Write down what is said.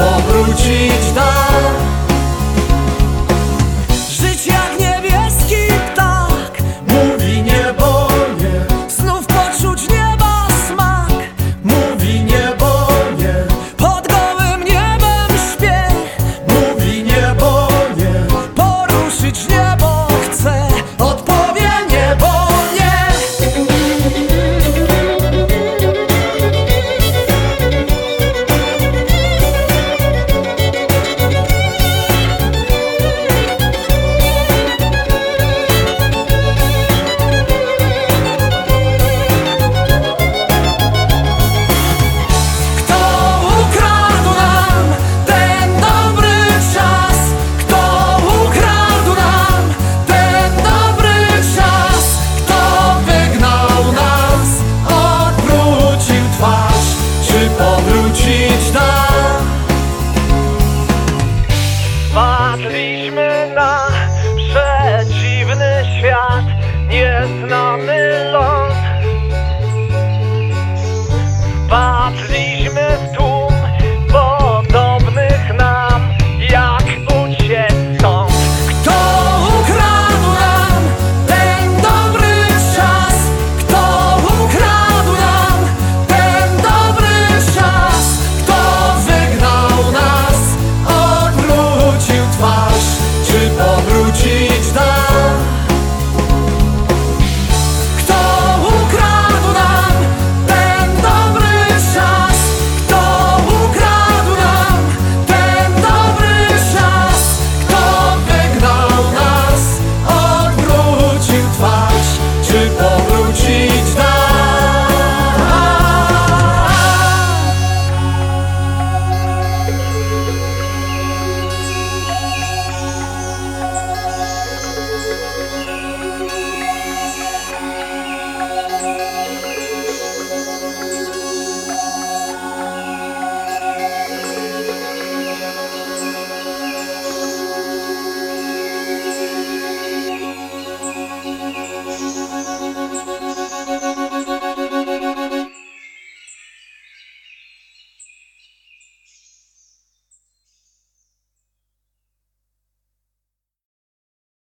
powrócić tam.